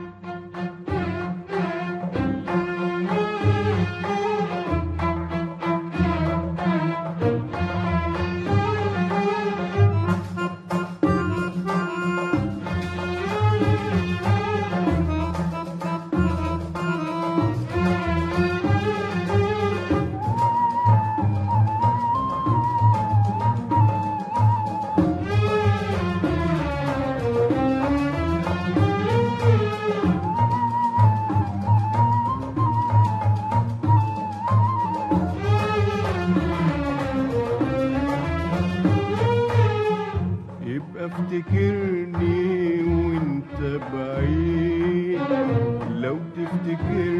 يبقى افتكرني وانت بعيد لو تفتكرني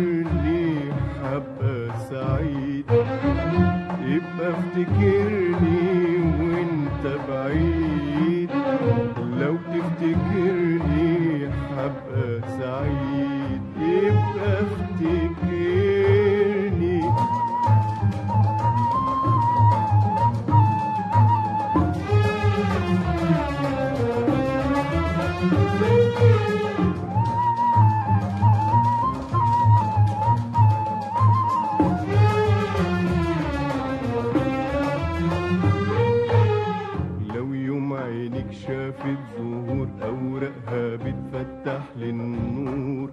بتفتح للنور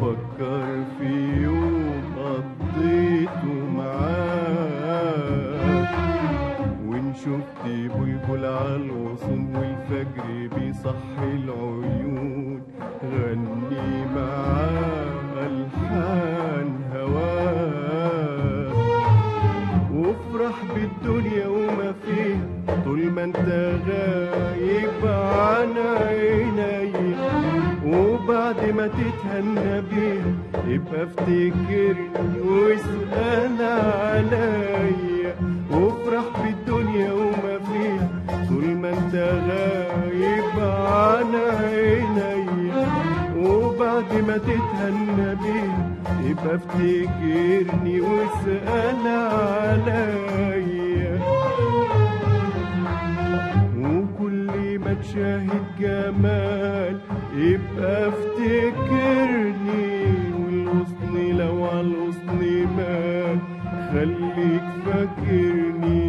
فكر في يوم قضيته معاك. وإن شفت بلبل على الغصون والفجر بيصحي العيون غني معاه تتهنى بيها يبقى افتكرني واسأل عليا وافرح بالدنيا وما فيها طول ما انت غايب عن عيني. وبعد ما تتهنى بيها يبقى افتكرني واسأل عليا ما تشاهد جمال يبقى افتكرني والغصن لو على الغصن مال. خليك فاكرني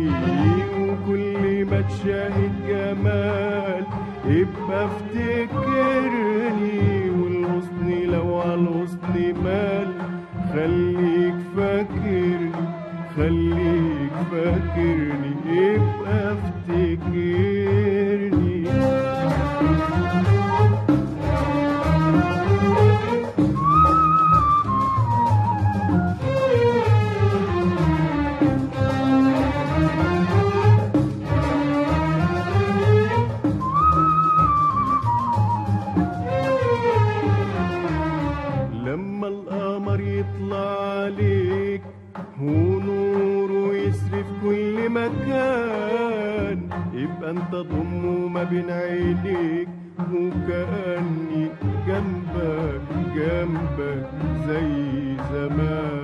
وكل ما تشاهد جمال يبقى افتكرني والغصن لو على الغصن مال. خليك فاكرني خليك فاكرني يبقى افتكرني. لما القمر يطلع عليك ونوره يسري في كل مكان يبقى انت ضمه ما بين عينيك وكأني جنبك جنبك زي زمان.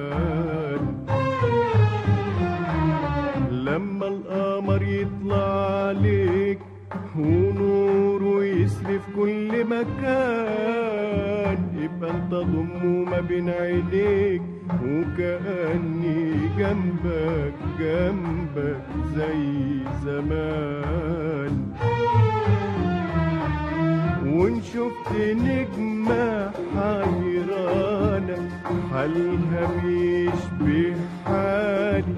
ضمه ما بين عينيك وكأني جنبك جنبك زي زمان. وإن شفت نجمة حيرانة حالها بيشبه حالي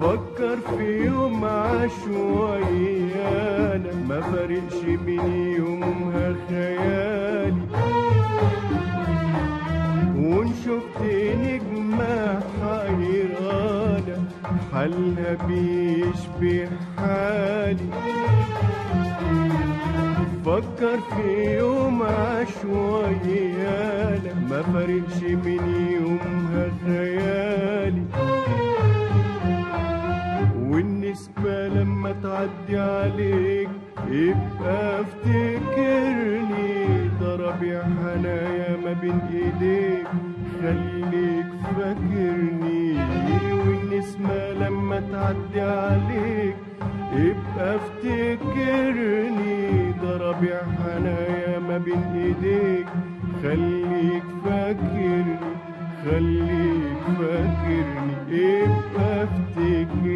فكر في يوم عشوائيانا ما حالها بيشبه حالي فكر في يوم عشوائيانا ما فرقش من يومها خيالي. والنسبة لما تعدي عليك يبقى افتكرني. ده حنايا ما بين إيديك. خليك فاكرني. والنسمة لما تعدي عليك. يبقى افتكرني ده ربيع حنايا ما بين ايديك. خليك فاكرني خليك فاكرني. ابقى افتكرني.